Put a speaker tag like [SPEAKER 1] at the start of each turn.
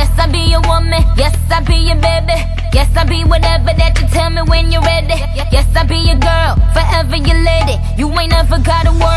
[SPEAKER 1] Yes, I be your woman. Yes, I be your baby. Yes, I be whatever that you tell me when you're ready. Yes, I be your girl, forever your lady. You ain't never gotta worry.